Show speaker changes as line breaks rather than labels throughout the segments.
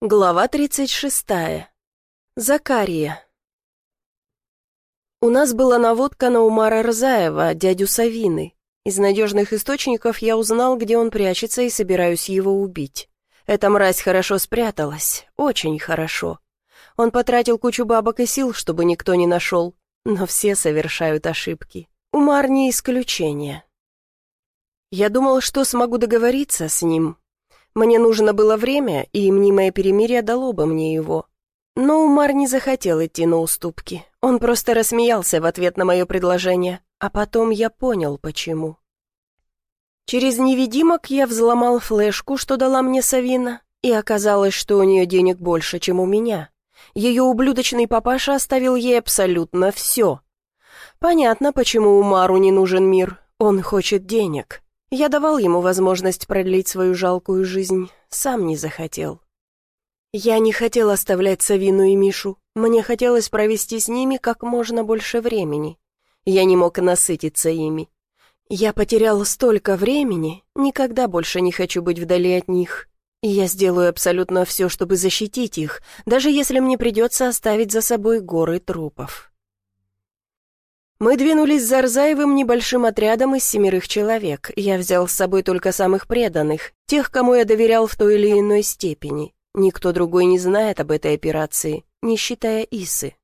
Глава 36. Закария. У нас была наводка на Умара Рзаева, дядю Савины. Из надежных источников я узнал, где он прячется, и собираюсь его убить. Эта мразь хорошо спряталась, очень хорошо. Он потратил кучу бабок и сил, чтобы никто не нашел, но все совершают ошибки. Умар не исключение. Я думал, что смогу договориться с ним, мне нужно было время, и мнимое перемирие дало бы мне его. Но Умар не захотел идти на уступки. Он просто рассмеялся в ответ на мое предложение, а потом я понял, почему. Через невидимок я взломал флешку, что дала мне Савина, и оказалось, что у нее денег больше, чем у меня. Ее ублюдочный папаша оставил ей абсолютно все. Понятно, почему Умару не нужен мир. Он хочет денег. Я давал ему возможность продлить свою жалкую жизнь, сам не захотел. Я не хотел оставлять Савину и Мишу, мне хотелось провести с ними как можно больше времени. Я не мог насытиться ими. Я потерял столько времени, никогда больше не хочу быть вдали от них. И я сделаю абсолютно все, чтобы защитить их, даже если мне придется оставить за собой горы трупов. Мы двинулись за Рзаевым небольшим отрядом из семерых человек. Я взял с собой только самых преданных, тех, кому я доверял в той или иной степени. Никто другой не знает об этой операции, не считая Исы.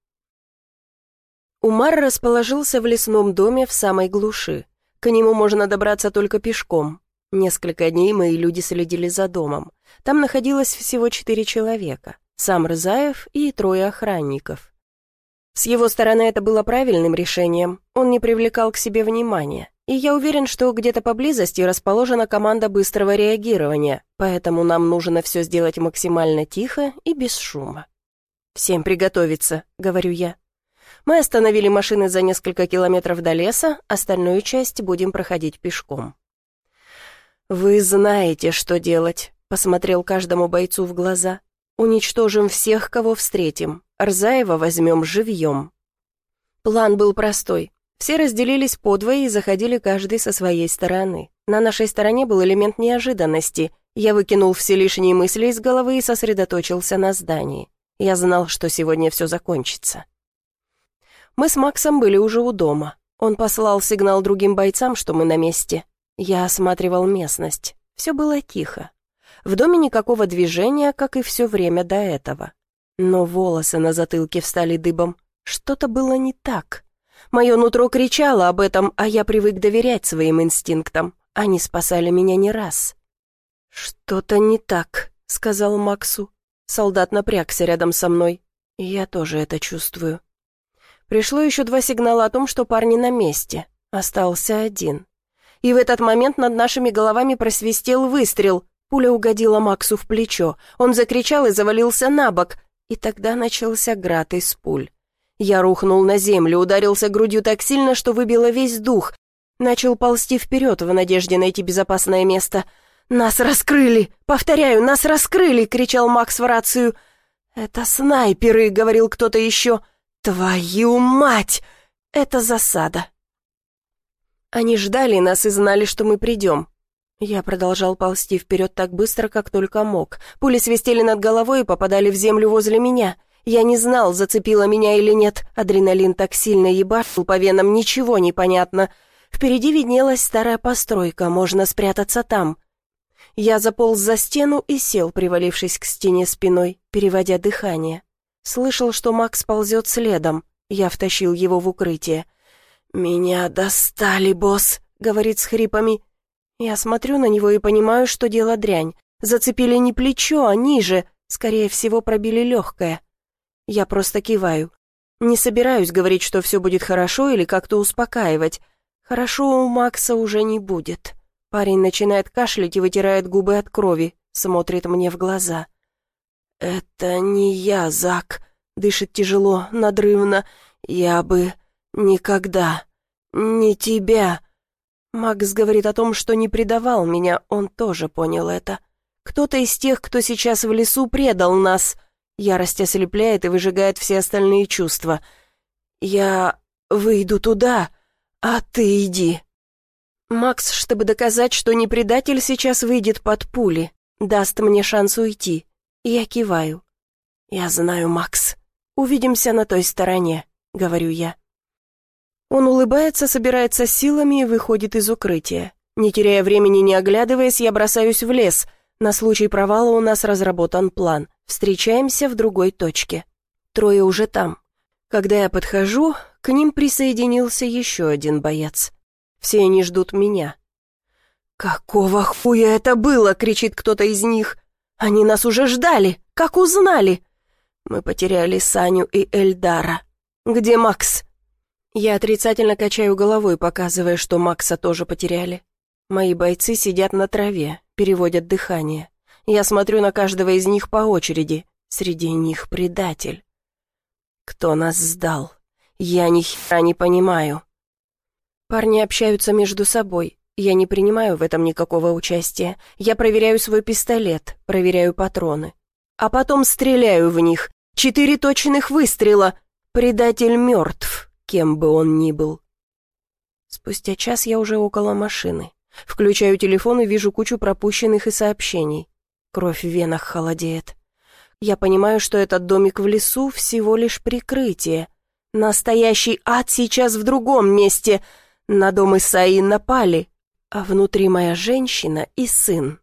Умар расположился в лесном доме в самой глуши. К нему можно добраться только пешком. Несколько дней мои люди следили за домом. Там находилось всего четыре человека. Сам Рзаев и трое охранников. С его стороны это было правильным решением, он не привлекал к себе внимания. И я уверен, что где-то поблизости расположена команда быстрого реагирования, поэтому нам нужно все сделать максимально тихо и без шума. «Всем приготовиться», — говорю я. Мы остановили машины за несколько километров до леса, остальную часть будем проходить пешком. «Вы знаете, что делать», — посмотрел каждому бойцу в глаза. «Уничтожим всех, кого встретим. Рзаева возьмем живьем. План был простой. Все разделились подвое и заходили каждый со своей стороны. На нашей стороне был элемент неожиданности. Я выкинул все лишние мысли из головы и сосредоточился на здании. Я знал, что сегодня все закончится. Мы с Максом были уже у дома. Он послал сигнал другим бойцам, что мы на месте. Я осматривал местность. Все было тихо. В доме никакого движения, как и все время до этого. Но волосы на затылке встали дыбом. Что-то было не так. Мое нутро кричало об этом, а я привык доверять своим инстинктам. Они спасали меня не раз. «Что-то не так», — сказал Максу. Солдат напрягся рядом со мной. Я тоже это чувствую. Пришло еще два сигнала о том, что парни на месте. Остался один. И в этот момент над нашими головами просвистел выстрел. Пуля угодила Максу в плечо. Он закричал и завалился на бок. И тогда начался град из пуль. Я рухнул на землю, ударился грудью так сильно, что выбило весь дух. Начал ползти вперед в надежде найти безопасное место. «Нас раскрыли! Повторяю, нас раскрыли!» — кричал Макс в рацию. «Это снайперы!» — говорил кто-то еще. «Твою мать! Это засада!» Они ждали нас и знали, что мы придем. Я продолжал ползти вперед так быстро, как только мог. Пули свистели над головой и попадали в землю возле меня. Я не знал, зацепило меня или нет. Адреналин так сильно ебашил по венам, ничего не понятно. Впереди виднелась старая постройка, можно спрятаться там. Я заполз за стену и сел, привалившись к стене спиной, переводя дыхание. Слышал, что Макс ползет следом. Я втащил его в укрытие. «Меня достали, босс», — говорит с хрипами. Я смотрю на него и понимаю, что дело дрянь. Зацепили не плечо, а ниже, скорее всего, пробили легкое. Я просто киваю. Не собираюсь говорить, что все будет хорошо или как-то успокаивать. Хорошо у Макса уже не будет. Парень начинает кашлять и вытирает губы от крови, смотрит мне в глаза. «Это не я, Зак», — дышит тяжело, надрывно. «Я бы никогда... не тебя...» Макс говорит о том, что не предавал меня, он тоже понял это. Кто-то из тех, кто сейчас в лесу, предал нас. Ярость ослепляет и выжигает все остальные чувства. Я выйду туда, а ты иди. Макс, чтобы доказать, что не предатель, сейчас выйдет под пули, даст мне шанс уйти. Я киваю. «Я знаю, Макс. Увидимся на той стороне», — говорю я. Он улыбается, собирается силами и выходит из укрытия. Не теряя времени, не оглядываясь, я бросаюсь в лес. На случай провала у нас разработан план. Встречаемся в другой точке. Трое уже там. Когда я подхожу, к ним присоединился еще один боец. Все они ждут меня. «Какого хуя это было?» — кричит кто-то из них. «Они нас уже ждали! Как узнали?» Мы потеряли Саню и Эльдара. «Где Макс?» Я отрицательно качаю головой, показывая, что Макса тоже потеряли. Мои бойцы сидят на траве, переводят дыхание. Я смотрю на каждого из них по очереди. Среди них предатель. Кто нас сдал? Я ни хера не понимаю. Парни общаются между собой. Я не принимаю в этом никакого участия. Я проверяю свой пистолет, проверяю патроны. А потом стреляю в них. Четыре точных выстрела. Предатель мертв кем бы он ни был. Спустя час я уже около машины. Включаю телефон и вижу кучу пропущенных и сообщений. Кровь в венах холодеет. Я понимаю, что этот домик в лесу всего лишь прикрытие. Настоящий ад сейчас в другом месте. На дом Исаи напали, а внутри моя женщина и сын.